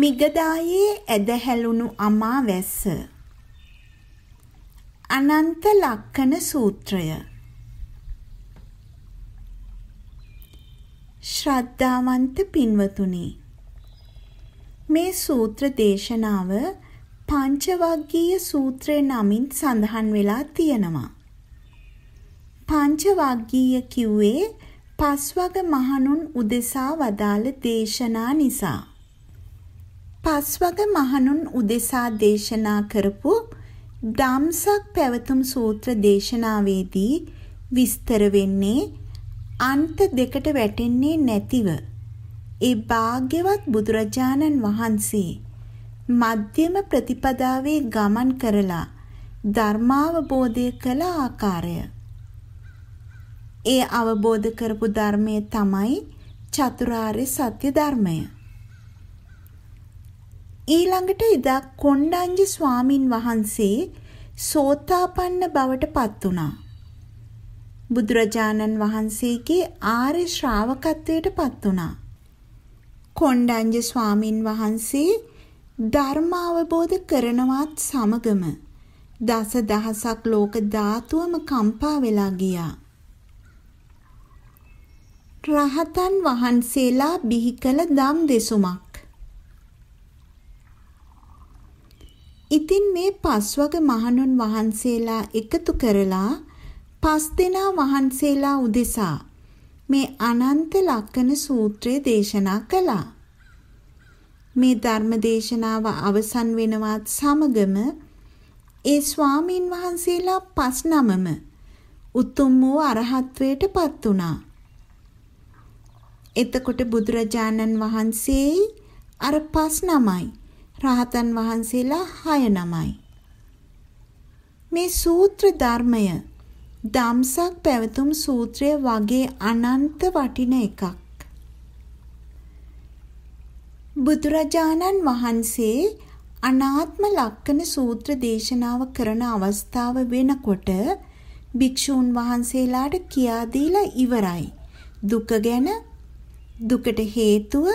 මිගදායේ ඇදහැළුණු අමා වැස්ස. අනන්ත ලක්කන සූත්‍රය. ශ්‍රද්ධාවන්ත පින්වතුනි මේ සූත්‍ර දේශනාව පංචවග්ගීය සූත්‍රය නමින් සඳහන් වෙලා තියෙනවා. පංචවග්ගීය කිව්වේ පස්වග මහණුන් උදෙසා වදාළ දේශනා නිසා. පස්වග මහණුන් උදෙසා දේශනා කරපු ධම්සක් පැවතුම් සූත්‍ර දේශනාවේදී විස්තර වෙන්නේ අන්ත දෙකට වැටෙන්නේ නැතිව ඒ භාග්‍යවත් බුදුරජාණන් වහන්සේ මධ්‍යම ප්‍රතිපදාවේ ගමන් කරලා ධර්මාවබෝධය කළ ආකාරය. ඒ අවබෝධ කරපු ධර්මය තමයි චතුරාර්ය සත්‍ය ධර්මය. ඊළඟට එදා කොණ්ඩඤ්ඤ ස්වාමින් වහන්සේ සෝතාපන්න බවට පත් වුණා. බුදුරජාණන් වහන්සේගේ ආර්ය ශ්‍රාවකත්වයට පත් වුණා. කොණ්ඩඤ්ඤ ස්වාමින් වහන්සේ ධර්ම අවබෝධ කරනවත් සමගම දස දහසක් ලෝක ධාතුවම කම්පා වෙලා ගියා. රහතන් වහන්සේලා බිහි කළ දම් දෙසුමක් ඉතින් මේ පස්වග මහණුන් වහන්සේලා එකතු කරලා පස් දෙනා වහන්සේලා උදෙසා මේ අනන්ත ලක්කන සූත්‍රය දේශනා කළා. මේ ධර්ම දේශනාව අවසන් වෙනවත් සමගම ඒ ස්වාමීන් වහන්සේලා පස් නමම උතුම් වූ අරහත්වයට පත් වුණා. එතකොට බුදුරජාණන් වහන්සේ අර පස් නමයි රහතන් වහන්සේලා 6 නමයි. මේ සූත්‍ර ධර්මය ධම්සක් පැවතුම් සූත්‍රය වගේ අනන්ත වටින එකක්. බුදුරජාණන් වහන්සේ අනාත්ම ලක්කන සූත්‍ර දේශනාව කරන අවස්ථාව වෙනකොට භික්ෂූන් වහන්සේලාට කියා දීලා ඉවරයි. දුක ගැන දුකට හේතුව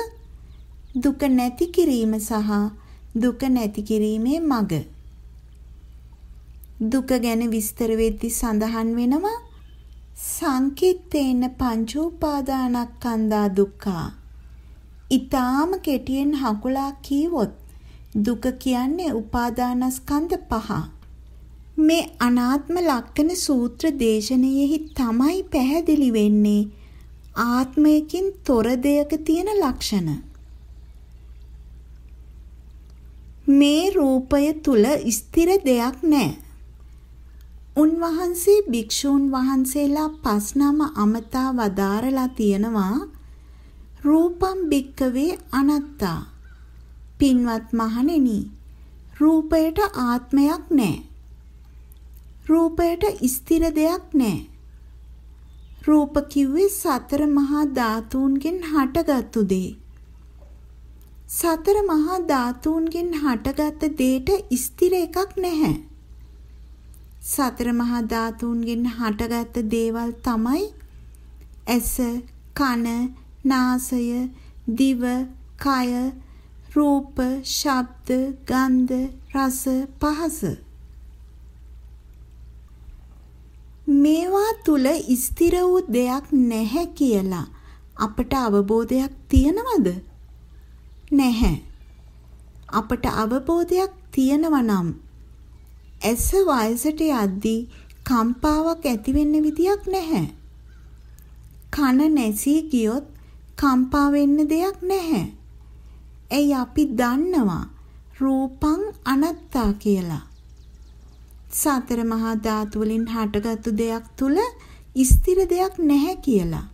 දුක නැති කිරීම සහ දුක නැති කිරීමේ මඟ දුක ගැන විස්තර වෙද්දී සඳහන් වෙනවා සංකිට්ඨේන පංච උපාදානස්කන්ධා දුක්ඛා. ඊටාම කෙටියෙන් හකුලා කීවොත් දුක කියන්නේ උපාදානස්කන්ධ පහ. මේ අනාත්ම ලක්කන සූත්‍ර දේශනාවෙහි තමයි පැහැදිලි වෙන්නේ ආත්මයකින් තොර දෙයක තියෙන ලක්ෂණ. මේ රූපය තුල ස්ථිර දෙයක් නැහැ. උන්වහන්සේ භික්ෂූන් වහන්සේලා පස් නම අමතා වදාරලා තියෙනවා රූපම් භික්කවේ අනත්තා. පින්වත් මහණෙනි රූපයට ආත්මයක් නැහැ. රූපයට ස්ථිර දෙයක් නැහැ. රූප කිව්වේ සතර මහා ධාතුන්ගෙන් හටගත්තු දේ. සතර මහා ධාතුන්ගෙන් හටගත් දෙයට ස්ථිර එකක් නැහැ. සතර මහා ධාතුන්ගෙන් හටගත් දේවල් තමයි ඇස, කන, නාසය, දිව, කය, රූප, ශබ්ද, ගන්ධ, රස, පහස. මේවා තුල ස්ථිර වූ දෙයක් නැහැ කියලා අපට අවබෝධයක් තියනවද? නැහැ. අපට අවබෝධයක් තියෙනවා නම් ඇස වයසට යද්දී කම්පාවක් ඇති වෙන්න විදියක් නැහැ. කන නැසී ගියොත් කම්පා වෙන්න දෙයක් නැහැ. එයි අපි දන්නවා රූපං අනත්තා කියලා. සතර මහා ධාතු වලින් හටගත්තු දෙයක් තුල ස්ථිර දෙයක් නැහැ කියලා.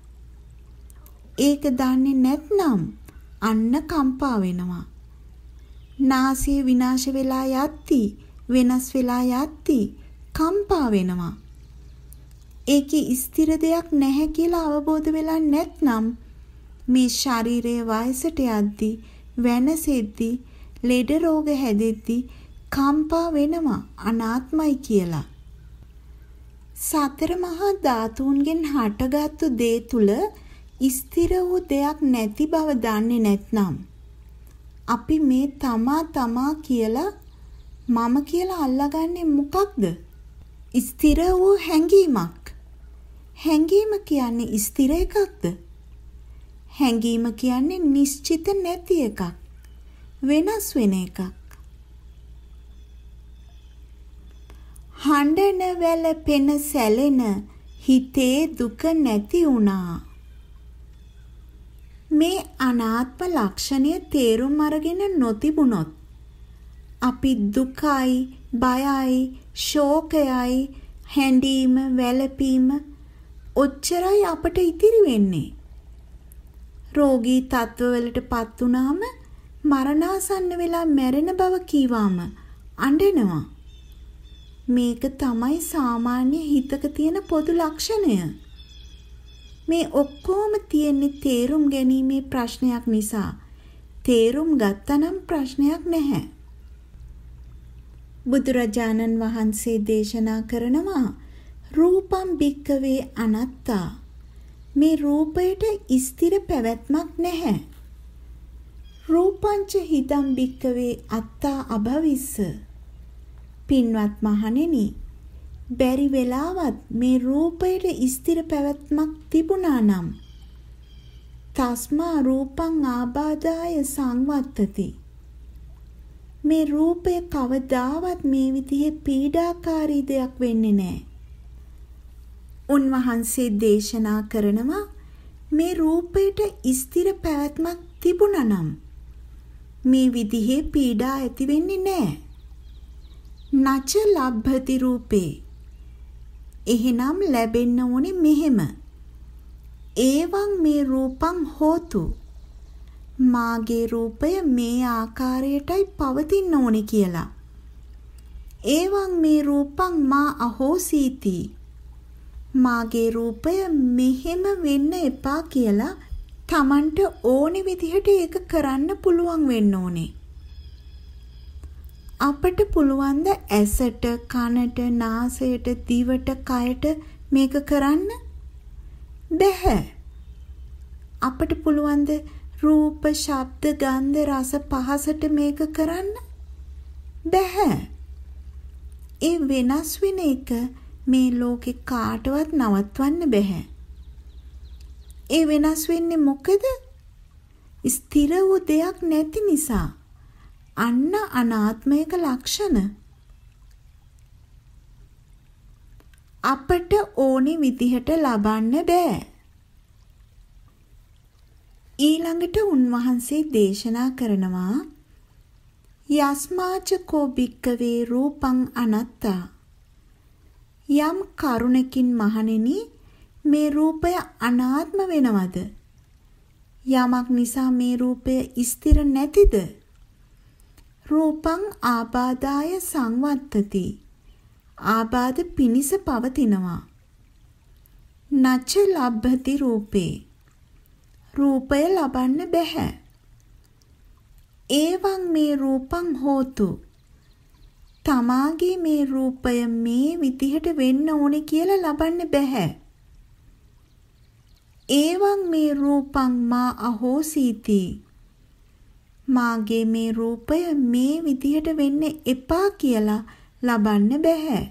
ඒක දන්නේ නැත්නම් අන්න කම්පා වෙනවා. නාසය විනාශ වෙලා යද්දී වෙනස් වෙලා යද්දී කම්පා වෙනවා. ඒකේ ස්ථිර දෙයක් නැහැ කියලා අවබෝධ වෙලා නැත්නම් මේ ශරීරයේ වයසට යද්දී වෙනසෙද්දී ලෙඩ රෝග හැදෙද්දී කම්පා වෙනවා අනාත්මයි කියලා. සතර මහා ධාතුන්ගෙන් හටගත්තු දේ තුල ස්ථිර වූ දෙයක් නැති බව දන්නේ නැත්නම් අපි මේ තමා තමා කියලා මම කියලා අල්ලගන්නේ මොකක්ද? ස්ථිර වූ හැඟීමක්. හැඟීම කියන්නේ ස්ථිර එකක්ද? හැඟීම කියන්නේ නිශ්චිත නැති එකක්. වෙනස් වෙන එකක්. හඬන වැළපෙන සැලෙන හිතේ දුක නැති වුණා. මේ අනාත්ම ලක්ෂණය තේරුම් අරගෙන නොතිබුණොත් අපි දුකයි බයයි ශෝකයයි හැඬීම වැළපීම ඔච්චරයි අපට ඉතිරි වෙන්නේ. රෝගී තත්ත්වවලටපත් වුනාම මරණාසන්න වෙලා මැරෙන බව කීවාම අඬනවා. මේක තමයි සාමාන්‍ය හිතක තියෙන පොදු ලක්ෂණය. මේ ඔක්කොම තියෙන්නේ තේරුම් ගැනීමේ ප්‍රශ්නයක් නිසා. තේරුම් ගත්තනම් ප්‍රශ්නයක් නැහැ. බුදුරජාණන් වහන්සේ දේශනා කරනවා රූපම් භික්කවේ අනත්තා මේ රූපයට ස්ථිර පැවැත්මක් නැහැ රූපංච හිතම් භික්කවේ අත්තා අභවිස්ස පින්වත් මහණෙනි බැරි වෙලාවත් මේ රූපයට ස්ථිර පැවැත්මක් තිබුණා නම් තස්මා රූපං ආබාධාය සංවත්තති මේ රූපය කවදාවත් මේ විදිහේ පීඩාකාරී දෙයක් වෙන්නේ නැහැ. උන්වහන්සේ දේශනා කරනවා මේ රූපයට ස්ථිර පැවැත්මක් තිබුණා නම් මේ විදිහේ පීඩා ඇති වෙන්නේ නැහැ. නච ලබ්භති රූපේ. එහෙනම් ලැබෙන්න ඕනේ මෙහෙම. ඒවං මේ රූපං හෝතු. මාගේ රූපය මේ ආකාරයටයි පවතින්න ඕනේ කියලා. ඒවං මේ රූපං මා අහෝසීති. මාගේ රූපය මෙහෙම වෙන්න එපා කියලා Tamanට ඕනි විදිහට ඒක කරන්න පුළුවන් වෙන්න ඕනේ. අපට පුළුවන් ද ඇසට, කනට, නාසයට, දිවට, කයට මේක කරන්න? බැහැ. අපට පුළුවන් ද රූප, ශබ්ද, ගන්ධ, රස, පහසට මේක කරන්න? බැහැ. ඒ වෙනස් වෙන එක මේ ලෝකේ කාටවත් නවත්වන්න බැහැ. ඒ වෙනස් වෙන්නේ මොකද? ස්ථිර වූ දෙයක් නැති නිසා. අන්න අනාත්මයක ලක්ෂණ. අපට ඕනි විදිහට ලබන්න බෑ. ඊළඟට උන්වහන්සේ දේශනා කරනවා යස්මාච කෝ භික්කවේ රූපං අනත්තා යම් කරුණකින් මහණෙනි මේ රූපය අනාත්ම වෙනවද යමක් නිසා මේ රූපය ස්ථිර නැතිද රූපං ආබාධාය සංවත්තති. ආබාධ පිනිස පවතිනවා. නච ලබ්භති රූපේ. රූපය ලබන්න බෑ. ඒවං මේ රූපං හෝතු. තමාගේ මේ රූපය මේ විදිහට වෙන්න ඕනේ කියලා ලබන්න බෑ. ඒවං මේ රූපං මා අහෝසීති. මාගේ මේ රූපය මේ විදිහට වෙන්න එපා කියලා ලබන්න බෑ.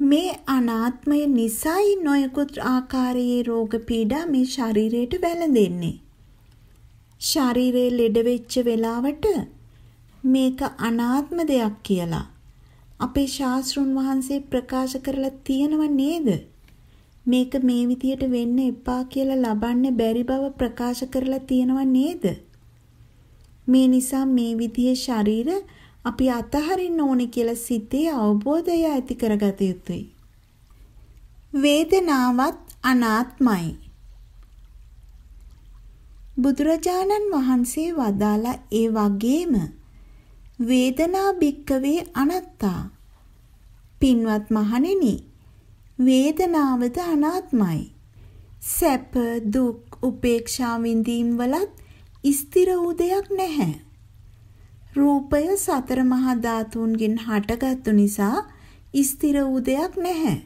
මේ අනාත්මය නිසයි නොයෙකුත් ආකාරයේ රෝග පීඩා මේ ශරීරයට වැළඳෙන්නේ. ශරීරයේ ලෙඩ වෙච්ච වෙලාවට මේක අනාත්ම දෙයක් කියලා අපේ ශාස්ත්‍රුන් වහන්සේ ප්‍රකාශ කරලා තියෙනව නේද? මේක මේ විදියට වෙන්න එපා කියලා ලබන්න බැරි බව ප්‍රකාශ කරලා තියෙනව නේද? මේ නිසා මේ විදිහේ ශරීර අපි අතහරින්න ඕනේ කියලා සිතේ අවබෝධය ඇති කරගත යුතුයි. වේදනාවත් අනාත්මයි. බුදුරජාණන් වහන්සේ වදාලා ඒ වගේම වේදනා භික්කවේ අනත්තා. පින්වත් මහණෙනි වේදනාවද අනාත්මයි. සැප දුක් උපේක්ෂා විඳීම් වලත් ස්ථිර වූ දෙයක් නැහැ. රූපය සතර මහා ධාතුන්ගෙන් හටගත්තු නිසා ස්ථිර වූ දෙයක් නැහැ.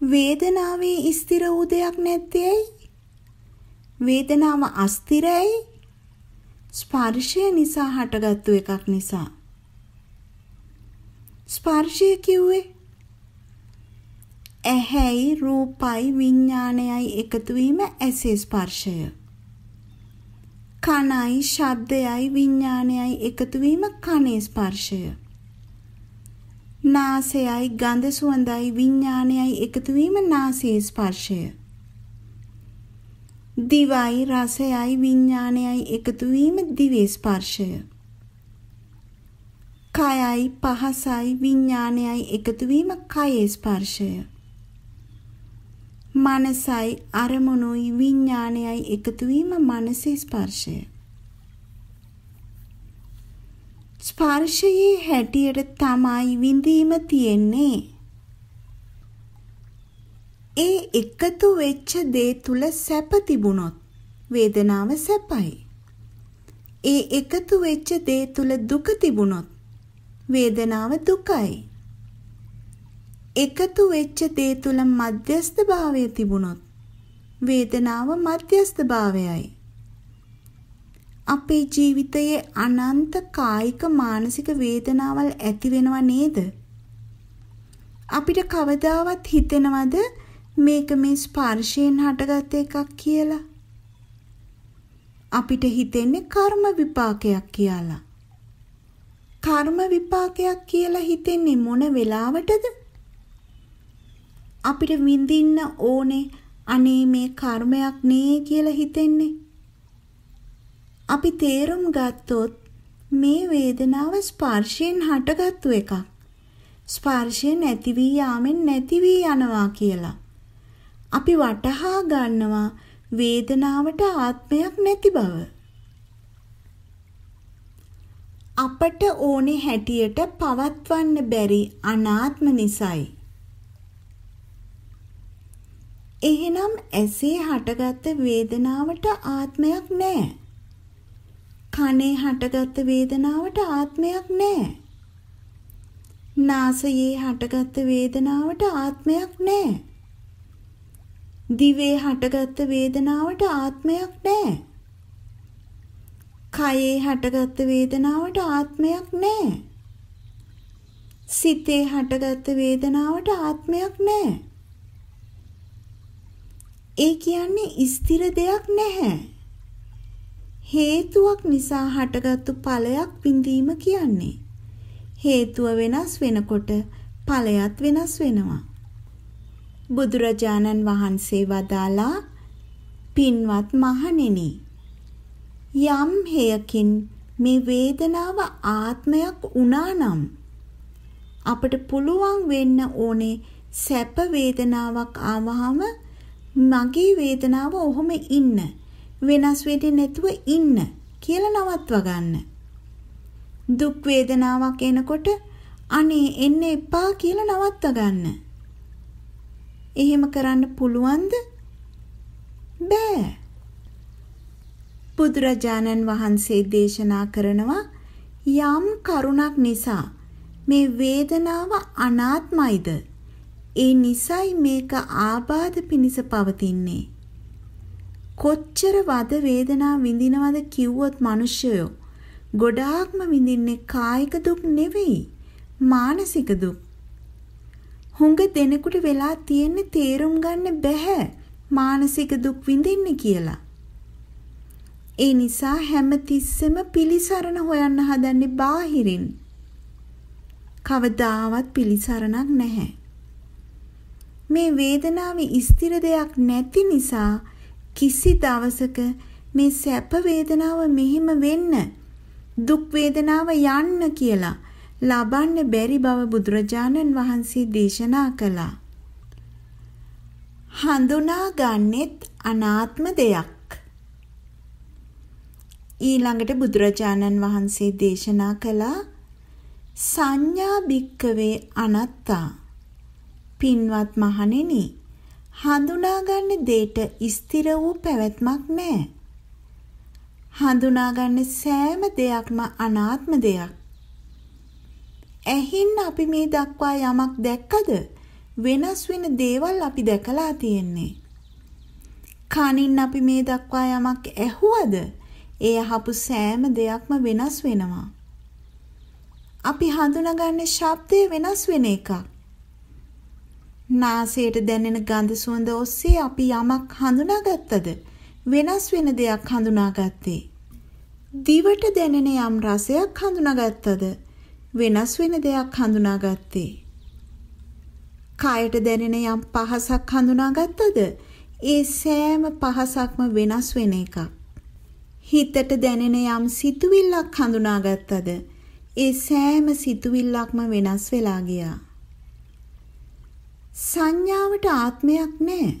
වේදනාවේ ස්ථිර වූ දෙයක් නැත්තේ ඇයි? වේදනාව අස්ථිරයි. ස්පර්ශය නිසා හටගත්තු එකක් නිසා. ස්පර්ශය කිව්වේ ඇහැයි රූපයි විඥානයයි එකතු වීම ඇසේ ස්පර්ශය. කනයි ශබ්දයයි විඥානයයි එකතු වීම කනේ ස්පර්ශය. නාසයයි ගඳ සුවඳයි විඥානයයි එකතු වීම නාසයේ ස්පර්ශය. දිවයි රසයයි විඥානයයි එකතු වීම දිවේ ස්පර්ශය. කයයි පහසයි විඥානයයි එකතු වීම කයේ ස්පර්ශය. මනසයි අරමුණුයි විඥානයයි එකතු වීම මනසේ ස්පර්ශය. ස්පර්ශයේ හැටියට තමයි විඳීම තියෙන්නේ. ඒ එකතු වෙච්ච දේ තුල සැප තිබුණොත් වේදනාව සැපයි. ඒ එකතු වෙච්ච දේ තුල දුක තිබුණොත් වේදනාව දුකයි. එකතු වෙච්ච දේ තුල මධ්‍යස්ථ භාවය තිබුණොත් වේදනාව මධ්‍යස්ථ භාවයයි. අපේ ජීවිතයේ අනන්ත කායික මානසික වේදනාවල් ඇති වෙනව නේද? අපිට කවදාවත් හිතෙනවද මේක මේ ස්පර්ශයෙන් හටගත් එකක් කියලා? අපිට හිතෙන්නේ කර්ම විපාකයක් කියලා. කර්ම විපාකයක් කියලා හිතෙන්නේ මොන වෙලාවටද? අපිට විඳින්න ඕනේ අනේ මේ කර්මයක් නේ කියලා හිතෙන්නේ. අපි තේරුම් ගත්තොත් මේ වේදනාව ස්පර්ශයෙන් හටගත්තු එකක්. ස්පර්ශය නැති වී යාමෙන් නැති වී යනවා කියලා. අපි වටහා ගන්නවා වේදනාවට ආත්මයක් නැති බව. අපට ඕනේ හැටියට පවත්වන්න බැරි අනාත්ම නිසයි. එහෙනම් ඇසේ හටගත්ත වේදනාවට ආත්මයක් නැහැ. කනේ හටගත්ත වේදනාවට ආත්මයක් නැහැ. නාසයේ හටගත්ත වේදනාවට ආත්මයක් නැහැ. දිවේ හටගත්ත වේදනාවට ආත්මයක් නැහැ. කයේ හටගත්ත වේදනාවට ආත්මයක් නැහැ. සිතේ හටගත්ත වේදනාවට ආත්මයක් නැහැ. ඒ කියන්නේ ස්ථිර දෙයක් නැහැ. හේතුවක් නිසා හටගත්තු ඵලයක් විඳීම කියන්නේ. හේතුව වෙනස් වෙනකොට ඵලයත් වෙනස් වෙනවා. බුදුරජාණන් වහන්සේ වදාලා පින්වත් මහණෙනි යම් හේයකින් මේ වේදනාව ආත්මයක් වුණා නම් අපට පුළුවන් වෙන්න ඕනේ සැප වේදනාවක් ආවහම මගේ වේදනාව ඔහොම ඉන්න වෙනස් වෙන්නේ නැතුව ඉන්න කියලා නවත්ව ගන්න. දුක් වේදනාවක් එනකොට අනේ එන්න එපා කියලා නවත්ව ගන්න. එහෙම කරන්න පුළුවන්ද? බෑ. බුදුරජාණන් වහන්සේ දේශනා කරනවා යම් කරුණක් නිසා මේ වේදනාව අනාත්මයිද ඒ නිසයි මේක ආබාධ පිනිස පවතින්නේ. කොච්චර වද වේදනා විඳිනවද කිව්වොත් මිනිස්සයෝ ගොඩාක්ම විඳින්නේ කායික දුක් නෙවෙයි මානසික දුක්. හුඟ දෙනෙකුට වෙලා තියෙන්නේ තේරුම් ගන්න බැහැ මානසික දුක් විඳින්නේ කියලා. ඒ නිසා හැම තිස්සෙම පිලිසරණ හොයන්න හදන්නේ බාහිරින්. කවදාවත් පිලිසරණක් නැහැ. මේ වේදනාවේ ස්ථිර දෙයක් නැති නිසා කිසි දවසක මේ සැප වේදනාව මෙහිම වෙන්න දුක් වේදනාව යන්න කියලා ලබන්න බැරි බව බුදුරජාණන් වහන්සේ දේශනා කළා. හඳුනා ගන්නෙත් අනාත්ම දෙයක්. ඊළඟට බුදුරජාණන් වහන්සේ දේශනා කළා සංඥා භික්කවේ අනත්තා පින්වත් මහණෙනි හඳුනාගන්න දෙයට ස්ථිර වූ පැවැත්මක් නැහැ. හඳුනාගන්න සෑම දෙයක්ම අනාත්ම දෙයක්. ඇහින් අපි මේ දක්වා යමක් දැක්කද? වෙනස් වෙන දේවල් අපි දැකලා තියෙන්නේ. කනින් අපි මේ දක්වා යමක් ඇහුවද? ඒ අහපු සෑම දෙයක්ම වෙනස් වෙනවා. අපි හඳුනාගන්න ශබ්දය වෙනස් වෙන එකක්. නාසයට දැනෙන ගඳ සුවඳ ඔස්සේ අපි යමක් හඳුනාගත්තද වෙනස් වෙන දෙයක් හඳුනාගත්තේ. දිවට දැනෙන යම් රසයක් හඳුනාගත්තද වෙනස් වෙන දෙයක් හඳුනාගත්තේ. කායට දැනෙන යම් පහසක් හඳුනාගත්තද ඒ සෑම පහසක්ම වෙනස් වෙන එකක්. හිතට දැනෙන යම් සිතුවිල්ලක් හඳුනාගත්තද ඒ සෑම සිතුවිල්ලක්ම වෙනස් වෙලා ගියා. සංඥාවට ආත්මයක් නැහැ.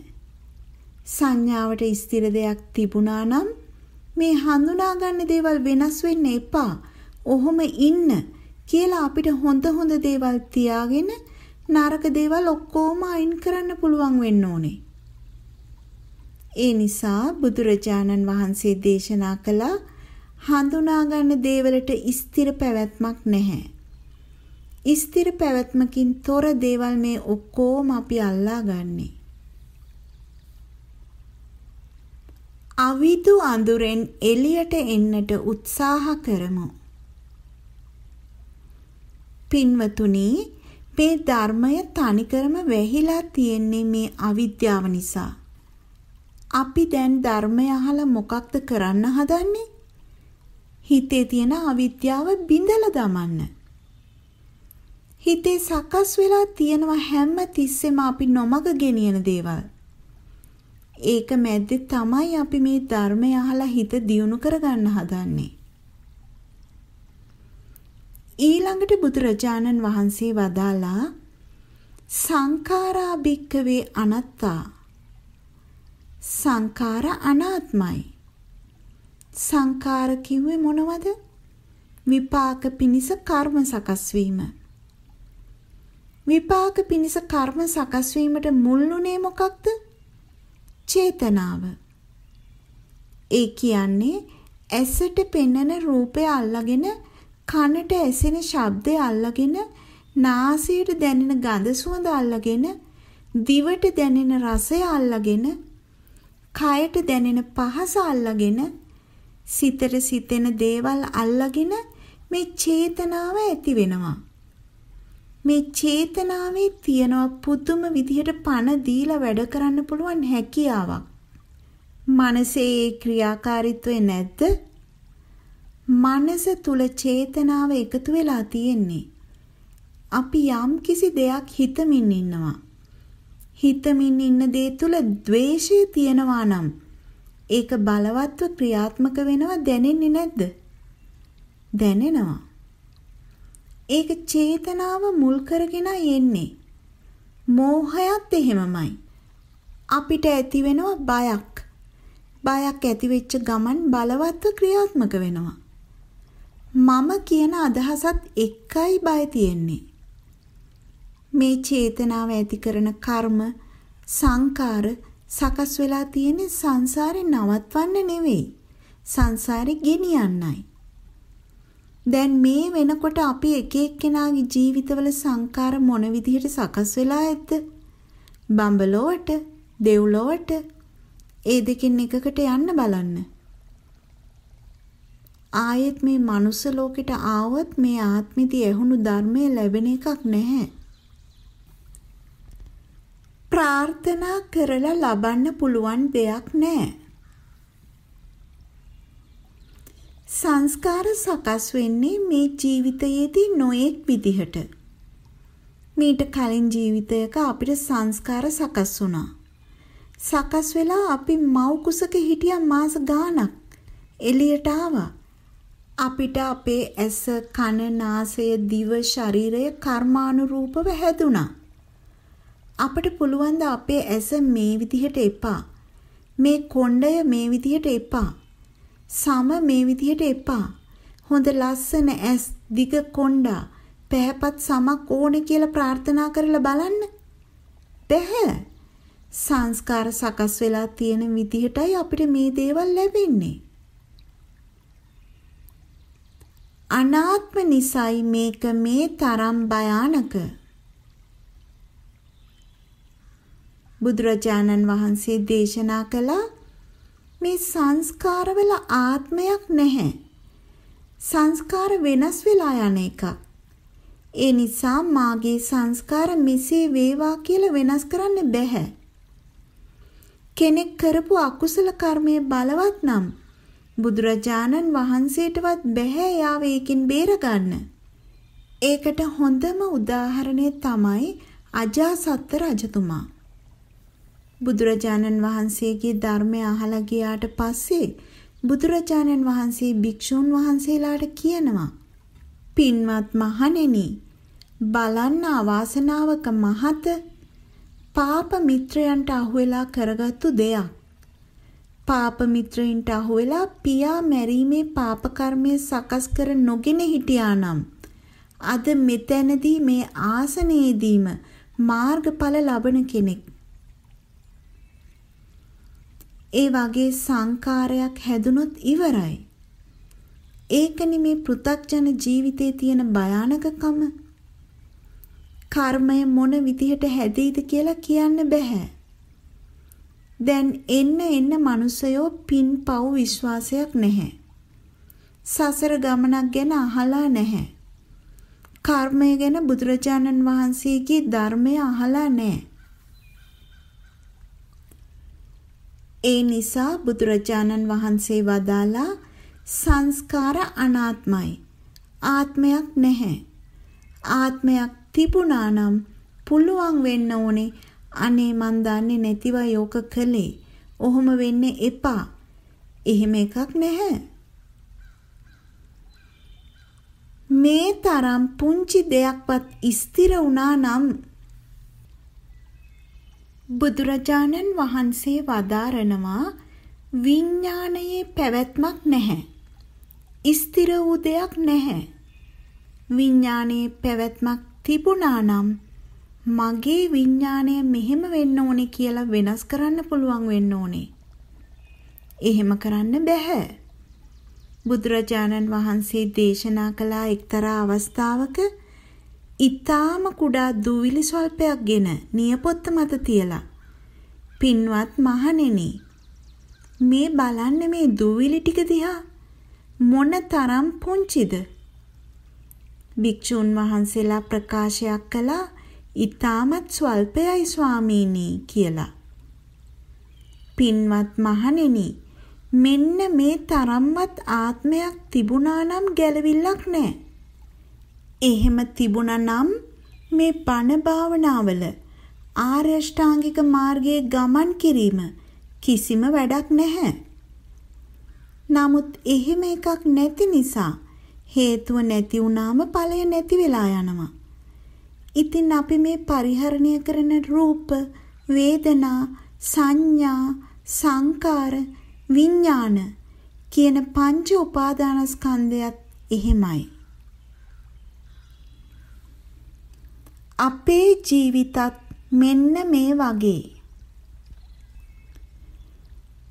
සංඥාවට ස්ථිර දෙයක් තිබුණා නම් මේ හඳුනා ගන්න දේවල් වෙනස් වෙන්න එපා. ඔහොම ඉන්න කියලා අපිට හොඳ හොඳ දේවල් තියාගෙන නරක දේවල් ඔක්කොම අයින් කරන්න පුළුවන් වෙන්න ඕනේ. ඒ නිසා බුදුරජාණන් වහන්සේ දේශනා කළ හඳුනා ගන්න දේවලට ස්ථිර පැවැත්මක් නැහැ. ස්ථිර පැවැත්මකින් තොර දේවල් මේ ඔක්කොම අපි අල්ලා ගන්නේ. අවිදු අඳුරෙන් එළියට එන්නට උත්සාහ කරමු. පින්වතුනි මේ ධර්මය තනිකරම වැහිලා තියෙන්නේ මේ අවිද්‍යාව නිසා. අපි දැන් ධර්මය අහලා මොකක්ද කරන්න හදන්නේ? හිතේ තියෙන අවිද්‍යාව බිඳලා දමන්න. හිතේ සකස් වෙලා තියෙනවා හැම තිස්සෙම අපි නොමග ගෙනියන දේවල්. ඒක මැද්දේ තමයි අපි මේ ධර්මය අහලා හිත දියුණු කරගන්න හදන්නේ. ඊළඟට බුදුරජාණන් වහන්සේ වදාලා සංඛාරා භික්කවේ අනත්තා සංඛාර අනාත්මයි සංඛාර කිව්වේ මොනවද විපාක පිනිස කර්ම සකස් වීම විපාක පිනිස කර්ම සකස් වීමට මුල්ුණේ මොකක්ද? චේතනාව. ඒ කියන්නේ ඇසට පෙනෙන රූපය අල්ලගෙන කනට ඇසෙන ශබ්දය අල්ලගෙන නාසයට දැනෙන ගඳ සුවඳ අල්ලගෙන දිවට දැනෙන රසය අල්ලගෙන කයට දැනෙන පහස අල්ලගෙන සිතට සිතෙන දේවල් අල්ලගෙන මේ චේතනාව ඇති වෙනවා. මේ චේතනාවේ තියෙනවා පුදුම විදිහට පණ දීලා වැඩ කරන්න පුළුවන් හැකියාවක්. මනසේ ඒ ක්‍රියාකාරීත්වය නැද්ද? මනස තුල චේතනාව එකතු වෙලා තියෙන්නේ. අපි යම් කිසි දෙයක් හිතමින් ඉන්නවා. හිතමින් ඉන්න දේ තුල द्वේෂය තියෙනවා නම් ඒක බලවත්ව ක්‍රියාත්මක වෙනවා දැනෙන්නේ නැද්ද? දැනෙනවා. ඒක චේතනාව මුල් කරගෙන යන්නේ. මෝහයත් එහෙමමයි. අපිට ඇති වෙනවා බයක්. බයක් ඇති වෙච්ච ගමන් බලවත්ව ක්‍රියාත්මක වෙනවා. මම කියන අදහසත් එක්කයි බය තියෙන්නේ. මේ චේතනාව ඇති කරන කර්ම සංකාර සකස් වෙලා තියෙන සංසාරේ නවත්වන්න නෙවෙයි. සංසාරේ ගෙනියන්නයි. දැන් මේ වෙනකොට අපි එක එක්කෙනාගේ ජීවිතවල සංකාර මොන විදිහට සකස් වෙලා ඇද්ද? බඹලොවට, දෙව්ලොවට ඒ දෙකෙන් එකකට යන්න බලන්න. ආයෙත් මේ මනුස්ස ලෝකෙට ආවොත් මේ ආත්මිතී ඇහුණු ධර්මයේ ලැබෙන එකක් නැහැ. ප්‍රාර්ථනා කරලා ලබන්න පුළුවන් දෙයක් නැහැ. සංස්කාර සකස් වෙන්නේ මේ ජීවිතයේදී නොඑක් විදිහට. මීට කලින් ජීවිතයක අපිට සංස්කාර සකස් වුණා. සකස් වෙලා අපි මව් කුසක හිටියා මාස ගාණක්. එළියට ආවා. අපිට අපේ ඇස කන නාසය දිව ශරීරය කර්මානුරූපව හැදුනා. අපිට පුළුවන් ද අපේ ඇස මේ විදිහට එපා. මේ කොණ්ඩය මේ විදිහට එපා. සම මේ විදිහට එපා. හොඳ ලස්සන ඇස් දිග කොණ්ඩා පැහැපත් සමක් ඕනේ කියලා ප්‍රාර්ථනා කරලා බලන්න. බැහැ. සංස්කාර සකස් වෙලා තියෙන විදිහටයි අපිට මේ දේවල් ලැබෙන්නේ. අනාත්ම නිසයි මේක මේ තරම් භයානක. බුදුරජාණන් වහන්සේ දේශනා කළා මේ සංස්කාරවල ආත්මයක් නැහැ. සංස්කාර වෙනස් වෙලා යන එකක්. ඒ නිසා මාගේ සංස්කාර මෙසේ වේවා කියලා වෙනස් කරන්න බෑ. කෙනෙක් කරපු අකුසල කර්මයේ බලවත් නම් බුදුරජාණන් වහන්සේටවත් බෑ යාව ඒකෙන් බේරගන්න. ඒකට හොඳම උදාහරණය තමයි අජාසත්ත රජතුමා. බුදුරජාණන් වහන්සේගේ ධර්මය අහලා ගියාට පස්සේ බුදුරජාණන් වහන්සේ භික්ෂූන් වහන්සේලාට කියනවා පින්වත් මහණෙනි බලන්න අවාසනාවක මහත පාප මිත්‍රයන්ට අහුවෙලා කරගත්තු දෙයක්. පාප මිත්‍රයින්ට අහුවෙලා පියා මැරීමේ පාප කර්මය සකස් කර නොගෙන හිටියානම් අද මෙතැනදී මේ ආසනයේදීම මාර්ගඵල ලබන කෙනෙක්. ඒ වගේ සංකාරයක් හැදුනොත් ඉවරයි. ඒකනි මේ පෘථග්ජන ජීවිතයේ තියෙන භයානකකම. කර්මය මොන විදිහට හැදෙයිද කියලා කියන්න බෑ. දැන් එන්න එන්න මිනිසයෝ පින් පව් විශ්වාසයක් නැහැ. සසර ගමනක් ගැන අහලා නැහැ. කර්මය ගැන බුදුරජාණන් වහන්සේගේ ධර්මය අහලා නැහැ. ඒ නිසා බුදුරජාණන් වහන්සේ වදාලා සංස්කාර අනාත්මයි. ආත්මයක් නැහැ. ආත්මයක් තිබුණා නම් පුළුවන් වෙන්න ඕනේ අනේ මන් දන්නේ නැතිව යෝක කළේ. ඔහොම වෙන්න එපා. එහෙම එකක් නැහැ. මේ තරම් පුංචි දෙයක්වත් ස්ථිර වුණා නම් බුදුරජාණන් වහන්සේ වදාරනවා විඥානයේ පැවැත්මක් නැහැ. ස්ථිර වූ දෙයක් නැහැ. විඥානයේ පැවැත්මක් තිබුණා නම් මගේ විඥානය මෙහෙම වෙන්න ඕනේ කියලා වෙනස් කරන්න පුළුවන් වෙන්න ඕනේ. එහෙම කරන්න බෑ. බුදුරජාණන් වහන්සේ දේශනා කළ එක්තරා අවස්ථාවක ඊ타ම කුඩා දූවිලි ස්වල්පයක් ගෙන නියපොත්ත මත තියලා පින්වත් මහණෙනි මේ බලන්න මේ දූවිලි ටික දිහා මොන තරම් පුංචිද? භික්ෂුන් වහන්සේලා ප්‍රකාශයක් කළා ඊ타මත් ස්වල්පයයි ස්වාමීනි කියලා. පින්වත් මහණෙනි මෙන්න මේ තරම්වත් ආත්මයක් තිබුණා නම් ගැළවිල්ලක් නැහැ එහෙම තිබුණා නම් මේ බණ භාවනාවල ආර්ය අෂ්ටාංගික මාර්ගයේ ගමන් කිරීම කිසිම වැඩක් නැහැ. නමුත් එහෙම එකක් නැති නිසා හේතුව නැති වුනාම ඵලය නැති වෙලා යනවා. ඉතින් අපි මේ පරිහරණය කරන රූප, වේදනා, සංඥා, සංකාර, විඥාන කියන පංච උපාදානස්කන්ධයත් එහෙමයි. අපේ ජීවිතත් මෙන්න මේ වගේ.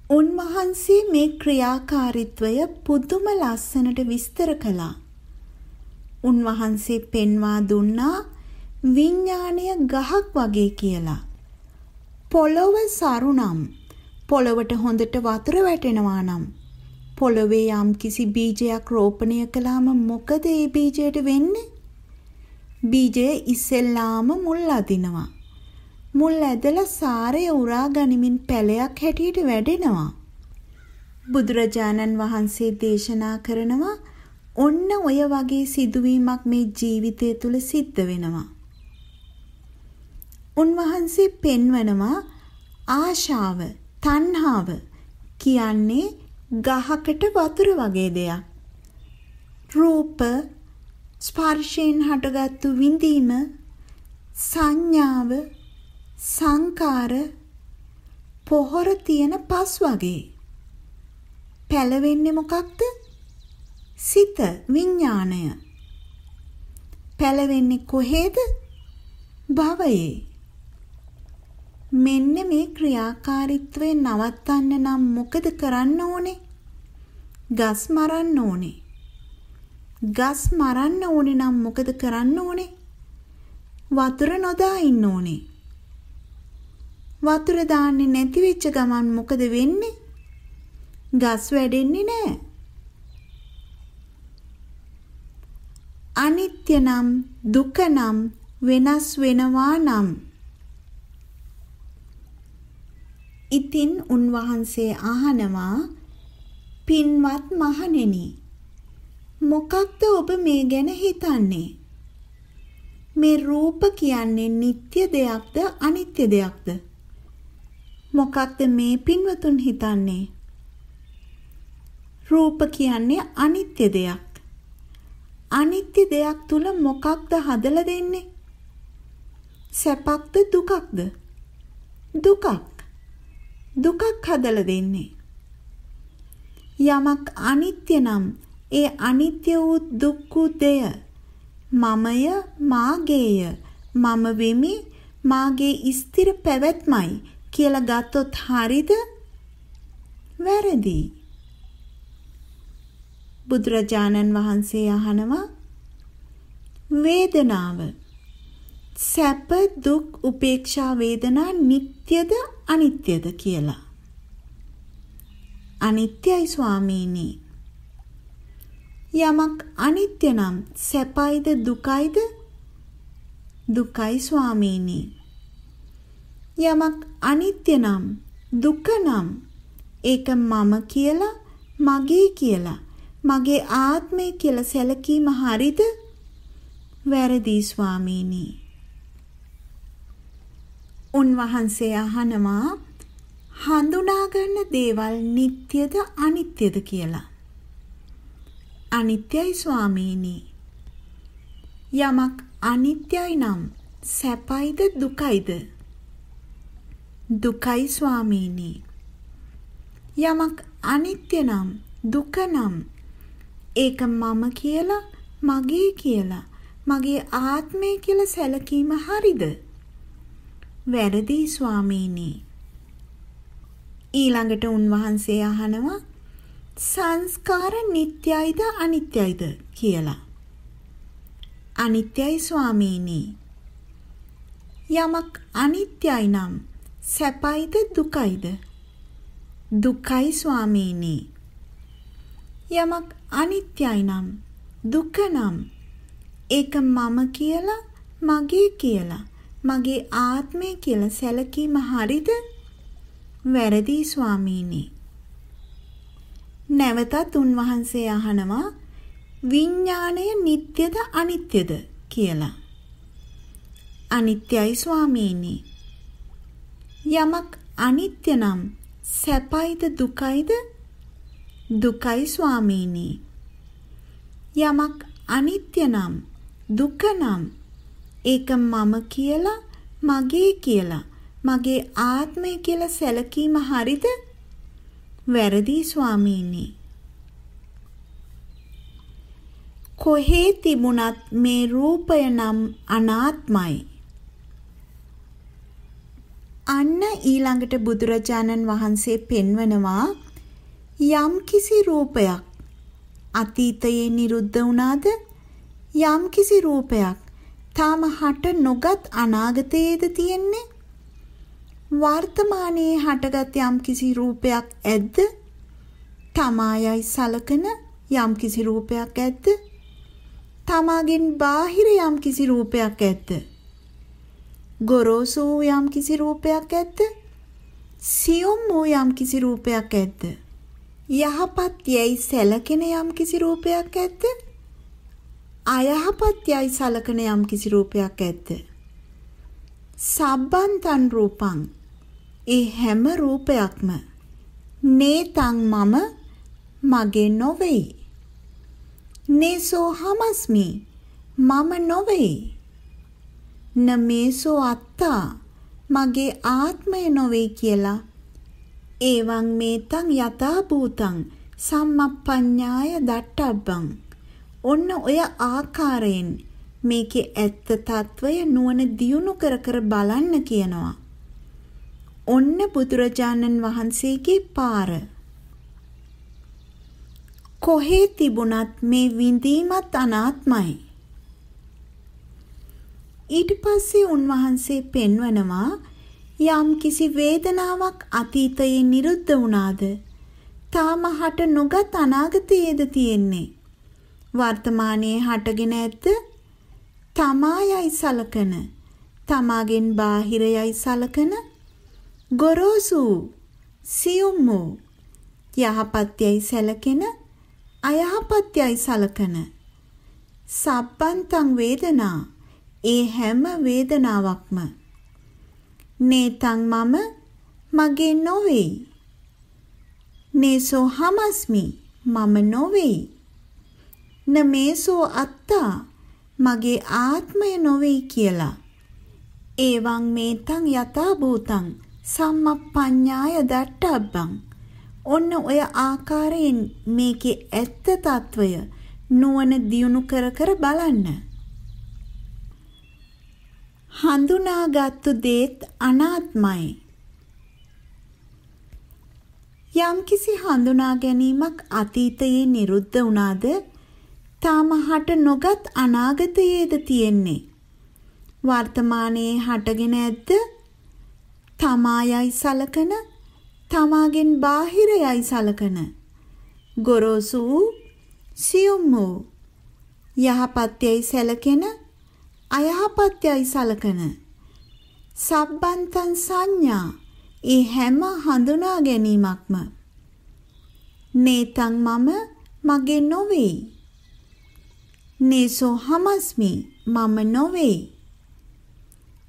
උන්වහන්සේ මේ ක්‍රියාකාරීත්වය පුදුම ලස්සනට විස්තර කළා. උන්වහන්සේ පෙන්වා දුන්නා විඥාණය ගහක් වගේ කියලා. පොළොව සරුනම් පොළොවට හොඳට වතුර වැටෙනවා නම් පොළොවේ යම් කිසි බීජයක් රෝපණය කළාම මොකද ඒ බීජයට වෙන්නේ? බීජය ඉස්සෙල්ලාම මුල් අදිනවා. මුල් ඇදලා සාරය උරා ගනිමින් පැලයක් හැටියට වැඩෙනවා. බුදුරජාණන් වහන්සේ දේශනා කරනවා ඔන්න ඔය වගේ සිදුවීමක් මේ ජීවිතය තුළ සිද්ධ වෙනවා. උන්වහන්සේ පෙන්වනවා ආශාව, තණ්හාව කියන්නේ ගහකට වතුර වගේ දෙයක්. රූප, ස්පර්ශයෙන් හටගත්තු විඳීම සංඥාව සංකාර පොහොර තියෙන පස් වගේ. පැලවෙන්නේ මොකක්ද? සිත විඥාණය. පැලවෙන්නේ කොහේද? භවයේ. මෙන්න මේ ක්‍රියාකාරීත්වය නවත්තන්න නම් මොකද කරන්න ඕනේ? ගස් මරන්න ඕනේ. ගස් මරන්න ඕනේ නම් මොකද කරන්න ඕනේ? වතුර නොදා ඉන්න ඕනේ. වතුර දාන්නේ නැති වෙච්ච ගමන් මොකද වෙන්නේ? ගස් වැඩෙන්නේ නැහැ. අනිත්‍ය නම් දුක නම් වෙනස් වෙනවා නම් ඉතින් උන්වහන්සේ අහනවා පින්වත් මහණෙනි මොකක්ද ඔබ මේ ගැන හිතන්නේ? මේ රූප කියන්නේ නিত্য දෙයක්ද අනිත්‍ය දෙයක්ද? මොකක්ද මේ පින්වතුන් හිතන්නේ? රූප කියන්නේ අනිත්‍ය දෙයක්. අනිත්‍ය දෙයක් තුල මොකක්ද හදලා දෙන්නේ? සැපක්ද දුකක්ද? දුකක්. දුකක් හදලා දෙන්නේ. යමක් අනිත්‍ය නම් ඒ අනිත්‍ය වූ දුක් වූ දෙය. මමය මාගේය. මම වෙමි මාගේ ස්ථිර පැවැත්මයි කියලා ගත්තොත් හරිද? වැරදි. බුදුරජාණන් වහන්සේ අහනවා වේදනාව සැප දුක් උපේක්ෂා වේදනා නিত্যද අනිත්‍යද කියලා? අනිත්‍යයි ස්වාමීනි. යමක් අනිත්‍ය නම් සැපයිද දුකයිද? දුකයි ස්වාමීනි. යමක් අනිත්‍ය නම් දුක නම් ඒක මම කියලා මගේ කියලා මගේ ආත්මය කියලා සැලකීම හරිද? වැරදි ස්වාමීනි. උන්වහන්සේ අහනවා හඳුනා ගන්න දේවල් නিত্যද අනිත්‍යද කියලා. අනිත්‍යයි ස්වාමීනි. යමක් අනිත්‍යයි නම් සැපයිද දුකයිද? දුකයි ස්වාමීනි. යමක් අනිත්‍ය නම් දුක නම් ඒක මම කියලා මගේ කියලා මගේ ආත්මය කියලා සැලකීම හරිද? වැරදි ස්වාමීනි. ඊළඟට උන්වහන්සේ අහනවා සංස්කාර නිට්ටයයිද අනිත්‍යයිද කියලා. අනිත්‍යයි ස්වාමීනි. යමක් අනිත්‍යයි නම් සැපයිද දුකයිද? දුකයි ස්වාමීනි. යමක් අනිත්‍යයි නම් දුක නම් ඒක මම කියලා මගේ කියලා මගේ ආත්මය කියලා සැලකීම හරිද? වැරදි ස්වාමීනි. නැවතත් උන්වහන්සේ අහනවා විඥාණය නিত্যද අනිත්‍යද කියලා. අනිත්‍යයි ස්වාමීනි. යමක් අනිත්‍ය නම් සැපයිද දුකයිද? දුකයි ස්වාමීනි. යමක් අනිත්‍ය නම් දුක නම් ඒක මම කියලා මගේ කියලා මගේ ආත්මය කියලා සැලකීම හරිද? වැරදි ස්වාමීනි. කොහේ තිබුණත් මේ රූපය නම් අනාත්මයි. අන්න ඊළඟට බුදුරජාණන් වහන්සේ පෙන්වනවා යම් කිසි රූපයක් අතීතයේ නිරුද්ධ වුණාද යම් කිසි රූපයක් තාම හට නොගත් අනාගතයේද තියෙන්නේ වර්තමානයේ හටගත් යම්කිසි රූපයක් ඇද්ද? තමායයි සලකන යම්කිසි රූපයක් ඇද්ද? තමාගෙන් බාහිර යම්කිසි රූපයක් ඇද්ද? ගොරෝසු වූ යම්කිසි රූපයක් ඇද්ද? සියුම් වූ යම්කිසි රූපයක් ඇද්ද? යහපත් යයි සැලකෙන යම්කිසි රූපයක් ඇද්ද? අයහපත් යයි සලකන යම්කිසි රූපයක් ඇද්ද? සබ්බන්තන් රූපං ඒ හැම රූපයක්ම නේතං මම මගේ නොවේයි. නේසෝ හමස්මි මම නොවේයි. නමේසෝ අත්තා මගේ ආත්මය නොවේ කියලා ඒවං මේතං යථා භූතං සම්මප්පඤ්ඤාය දට්ඨබ්බං ඔන්න ඔය ආකාරයෙන් මේකේ ඇත්ත తত্ত্বය නුවණ දියුණු කර කර බලන්න කියනවා ඔන්න බුදුරජාණන් වහන්සේගේ පාර. කොහේ තිබුණත් මේ විඳීමත් අනාත්මයි. ඊට පස්සේ උන්වහන්සේ පෙන්වනවා යම් කිසි වේදනාවක් අතීතයේ නිරුද්ධ වුණාද තාම හට නොගත් අනාගතයේද තියෙන්නේ. වර්තමානයේ හටගෙන ඇද්ද තමායයි සලකන තමාගෙන් බාහිරයයි සලකන ගොරෝසු සියුම් වූ යහපත්යයි සැලකෙන අයහපත්යයි සලකන. සබ්බන්තං වේදනා ඒ හැම වේදනාවක්ම. නේතං මම මගේ නොවේයි නේසෝ හමස්මි මම නොවේයි නමේසෝ අත්තා මගේ ආත්මය නොවේයි කියලා. ඒවං මේතං යථා භූතං සම්මප්පඤ්ඤාය දට්ඨබ්බං. ඔන්න ඔය ආකාරයෙන් මේකේ ඇත්ත తত্ত্বය නුවණ දියුණු කර කර බලන්න. හඳුනාගත්තු දේත් අනාත්මයි. යම්කිසි හඳුනා ගැනීමක් අතීතයේ නිරුද්ධ වුණාද තාම හට නොගත් අනාගතයේද තියෙන්නේ. වර්තමානයේ හටගෙන ඇද්ද තමායයි සලකන තමාගෙන් බාහිරයයි සලකන. ගොරෝසු සියුම් වූ යහපත්යයි සැලකෙන අයහපත්යයි සලකන. සබ්බන්තන් සංඥා ඒ හැම හඳුනා ගැනීමක්ම. නේතං මම මගේ නොවේ. නේසෝ හමස්මි මම නොවේ.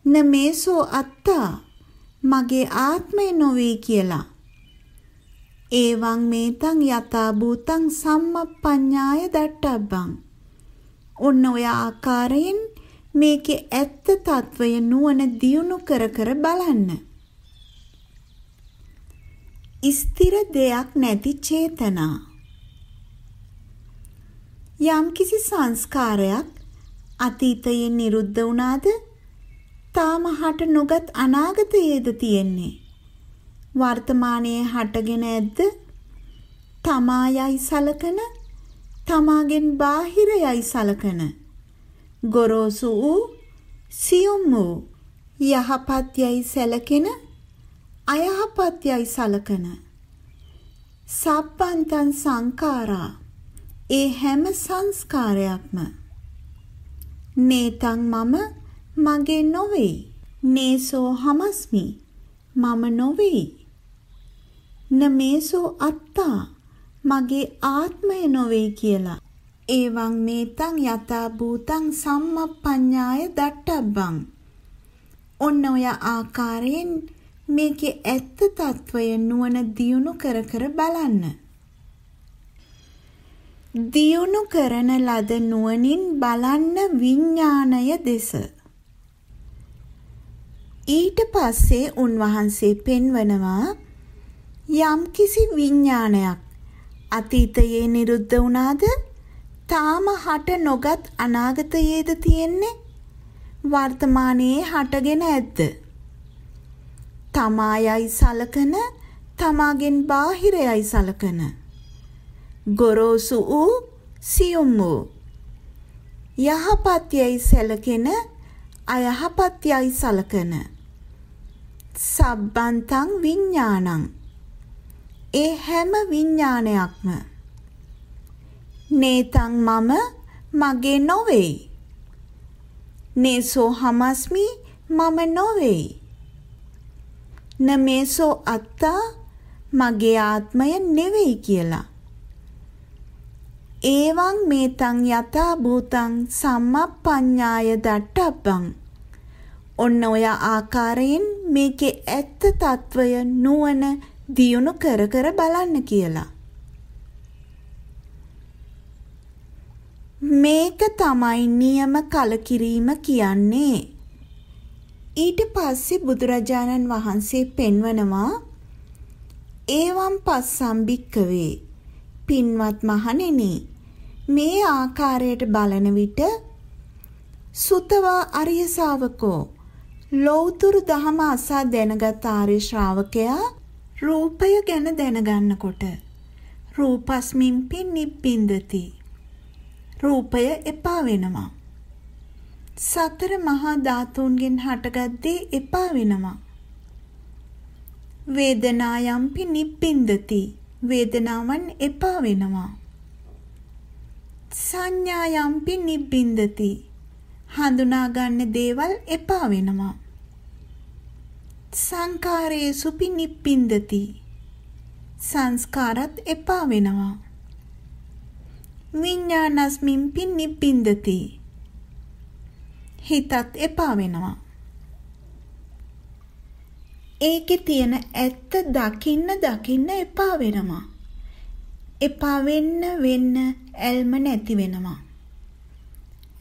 නමේසෝ අත්තා මගේ ආත්මය නොවේ කියලා. ඒවං මේතං යථා භූතං සම්මප්පඤ්ඤාය දට්ටබ්බං. ඔන්න ඔය ආකාරයෙන් මේකේ ඇත්ත తත්වය නුවණ දියුණු කර කර බලන්න. ස්ථිර දෙයක් නැති චේතනා යම්කිසි සංස්කාරයක් අතීතයේ නිරුද්ධ වුණාද තාම හට නොගත් අනාගතයේද තියෙන්නේ. වර්තමානයේ හටගෙන ඇද්ද? තමායයි සලකන තමාගෙන් බාහිරයයි සලකන ගොරෝසු වූ සියුම් වූ යහපත්යයි සැලකෙන අයහපත්යයි සලකන සබ්බන්තං සංඛාරා ඒ හැම සංස්කාරයක්ම නේතං මම මගේ නොවේ. නේසෝ හමස්මි. මම නොවේ. නමේසෝ අත්තා. මගේ ආත්මය නොවේ කියලා. ඒවං මේතං යථා භූතං සම්මප්පඤ්ඤාය දට්ටබ්බං. ඔන්න ඔය ආකාරයෙන් මේකේ ඇත්ත తত্ত্বය නුවණ දියුණු කර කර බලන්න. දියුණු කරන ලද නුවණින් බලන්න විඥාණය දෙස. ඊට පස්සේ උන්වහන්සේ පෙන්වනවා යම්කිසි විඥානයක් අතීතයේ නිරුද්ධ වුණාද? තාම හට නොගත් අනාගතයේද තියෙන්නේ? වර්තමානයේ හටගෙන ඇද්ද? තමායයි සලකන තමාගෙන් බාහිරයයි සලකන. ගොරෝසු වූ සියුම් වූ. යහපත්යයි සැලකෙන අයහපත්යයි සලකන. සබ්බන්තං විඥානං ඒ හැම විඥානයක්ම නේතං මම මගේ නොවේ නේසෝ හමස්මි මම නොවේ නමේසෝ අත්තා මගේ ආත්මය නෙවෙයි කියලා. ඒවං මේතං යථා භූතං සම්මප්පඤ්ඤාය දට්ටබ්බං. ඔන්න ඔය ආකාරයෙන් මේකේ ඇත්ත తত্ত্বය නුවණ දියුණු කර කර බලන්න කියලා. මේක තමයි නියම කලකිරීම කියන්නේ. ඊට පස්සේ බුදුරජාණන් වහන්සේ පෙන්වනවා ඒවම් පස්සම් භික්කවේ පින්වත් මහණෙනි මේ ආකාරයට බලන විට සුතවා අරිය ශාවකෝ ලෞතුරු දහම අසා දැනගත් ආර්ය ශ්‍රාවකයා රූපය ගැන දැනගන්නකොට රූපස්මින්පි නිබ්බින්දති. රූපය එපා වෙනවා. සතර මහා ධාතුන්ගෙන් හටගත් දේ එපා වෙනවා. වේදනායම්පි නිබ්බින්දති. වේදනාවන් එපා වෙනවා. සංඥායම්පි නිබ්බින්දති. හඳුනා ගන්න දේවල් එපා වෙනවා. සංකාරේසුපි නිප්පින්දති. සංස්කාරත් එපා වෙනවා. විඤ්ඤාණස්මින්පි නිප්පින්දති. හිතත් එපා වෙනවා. ඒකේ තියෙන ඇත්ත දකින්න දකින්න එපා වෙනවා. එපා වෙන්න වෙන්න ඇල්ම නැති වෙනවා.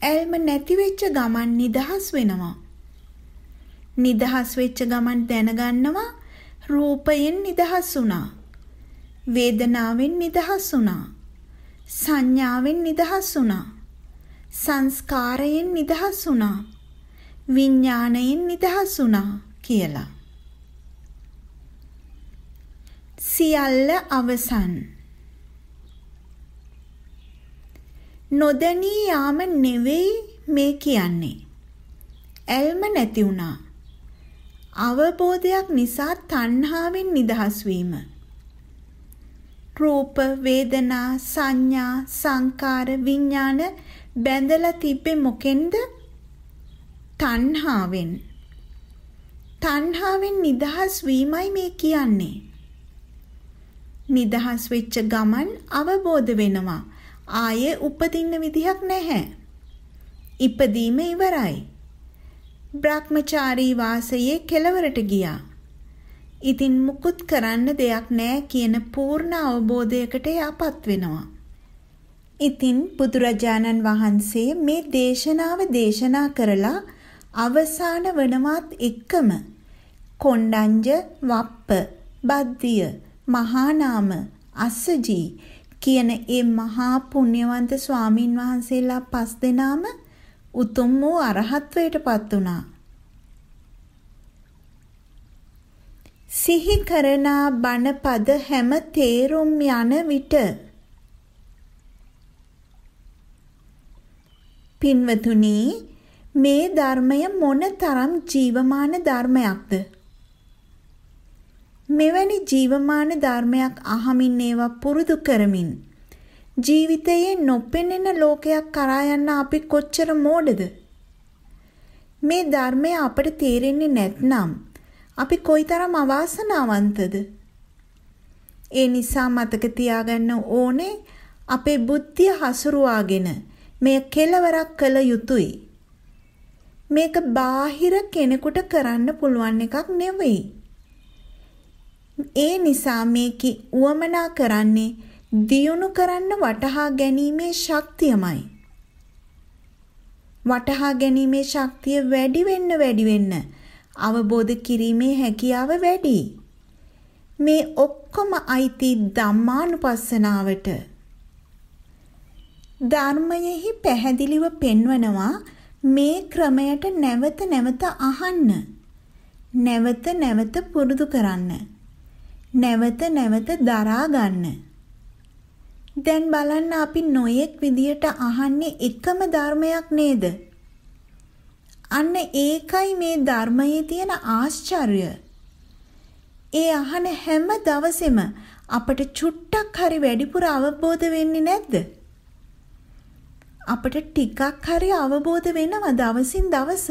ඇල්ම නැති වෙච්ච ගමන් නිදහස් වෙනවා. නිදහස් වෙච්ච ගමන් දැනගන්නවා රූපයෙන් නිදහස් වුණා. වේදනාවෙන් නිදහස් වුණා. සංඥාවෙන් නිදහස් වුණා. සංස්කාරයෙන් නිදහස් වුණා. විඥාණයෙන් නිදහස් වුණා කියලා. සියල්ල අවසන් නොදැනී යාම නෙවෙයි මේ කියන්නේ. ඇල්ම නැති වුණා. අවබෝධයක් නිසා තණ්හාවෙන් නිදහස් වීම. රූප, වේදනා, සංඥා, සංකාර, විඥාන බැඳලා තිබ්බේ මොකෙන්ද? තණ්හාවෙන්. තණ්හාවෙන් නිදහස් වීමයි මේ කියන්නේ. නිදහස් වෙච්ච ගමන් අවබෝධ වෙනවා. ආයේ උපදින්න විදිහක් නැහැ. ඉපදීම ඉවරයි. බ්‍රහ්මචාරී වාසයේ කෙලවරට ගියා. ඉතින් මුකුත් කරන්න දෙයක් නැහැ කියන පූර්ණ අවබෝධයකට යාපත් වෙනවා. ඉතින් බුදුරජාණන් වහන්සේ මේ දේශනාව දේශනා කරලා අවසාන වනවත් එක්කම කොණ්ඩඤ්ජ වප්ප බද්දිය මහානාම අස්සජී කියන ඒ මහා පුණ්‍යවන්ත ස්වාමින් වහන්සේලා පස් දෙනාම උතුම් වූ අරහත්වයට පත් වුණා. සිහි කරනා බණපද හැම තේරුම් යන විට පින්වතුනි මේ ධර්මය මොන තරම් ජීවමාන ධර්මයක්ද මෙවැනි ජීවමාන ධර්මයක් අහමින් ඒවා පුරුදු කරමින් ජීවිතයේ නොපෙනෙන ලෝකයක් කරා යන්න අපි කොච්චර මෝඩද? මේ ධර්මය අපට තේරෙන්නේ නැත්නම් අපි කොයිතරම් අවාසනාවන්තද? ඒ නිසා මතක තියාගන්න ඕනේ අපේ බුද්ධිය හසුරුවාගෙන මෙය කෙලවරක් කළ යුතුයි. මේක බාහිර කෙනෙකුට කරන්න පුළුවන් එකක් නෙවෙයි. ඒ නිසා මේකේ උවමනා කරන්නේ දියුණු කරන්න වටහා ගැනීමේ ශක්තියමයි. වටහා ගැනීමේ ශක්තිය වැඩි වෙන්න වැඩි වෙන්න අවබෝධ කිරීමේ හැකියාව වැඩි. මේ ඔක්කොම අයිති ධම්මානුපස්සනාවට. ධර්මයෙහි පැහැදිලිව පෙන්වනවා මේ ක්‍රමයට නැවත නැවත අහන්න. නැවත නැවත පුරුදු කරන්න. නැවත නැවත දරා ගන්න. දැන් බලන්න අපි නොයෙක් විදියට අහන්නේ එකම ධර්මයක් නේද? අන්න ඒකයි මේ ධර්මයේ තියෙන ආශ්චර්ය. ඒ අහන හැම දවසෙම අපට චුට්ටක් හරි වැඩිපුර අවබෝධ වෙන්නේ නැද්ද? අපට ටිකක් හරි අවබෝධ වෙනවා දවසින් දවස.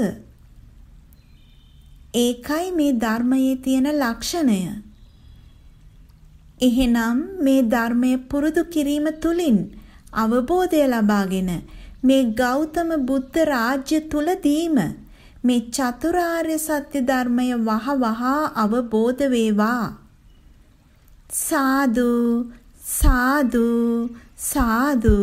ඒකයි මේ ධර්මයේ තියෙන ලක්ෂණය. එහෙනම් මේ ධර්මය පුරුදු කිරීම තුලින් අවබෝධය ලබාගෙන මේ ගෞතම බුද්ධ රාජ්‍ය තුලදීම මේ චතුරාර්ය සත්‍ය ධර්මය වහ වහා අවබෝධ වේවා. සාදු සාදු සාදු.